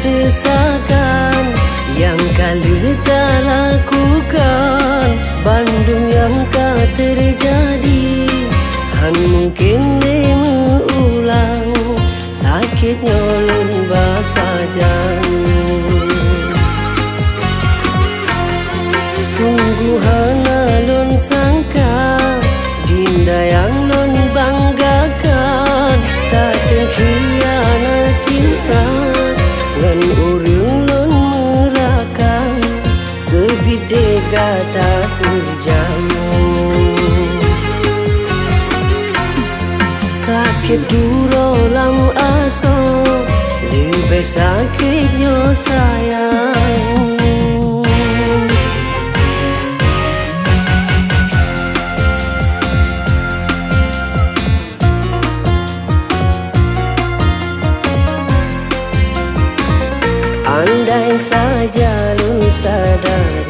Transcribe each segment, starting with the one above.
Sesakan Yang kali tak lakukan. Bandung yang tak terjadi Han mungkin ulang. Sakit kata kejamu Sakit duro lam aso Lebih sakitnya sayang Andai saja lu sadari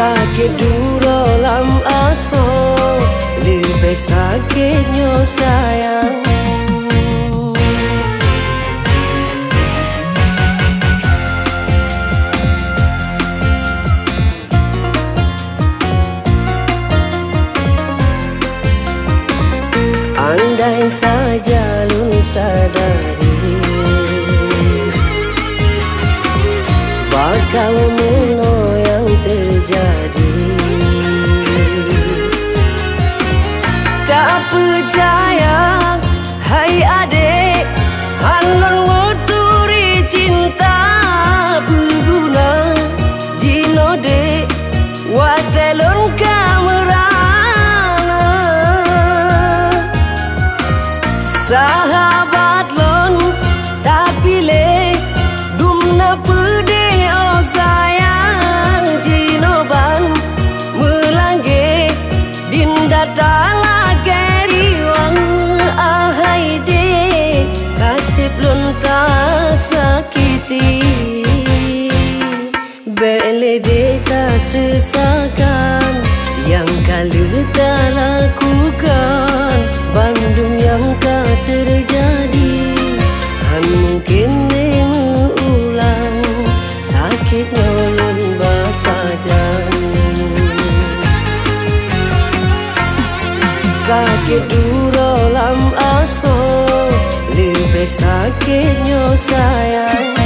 sakit duro lam aso lebih sakitnya sayang. Andai saja lu sadari Bakal mula Sahabat lon tapi le dumna pede oh sayang jinoban. Melangge dinda tala keri wang. Ahai de kasih lon ta sakiti. Bele de ta sesakan Sakit duro lam aso Lebih sakitnya sayang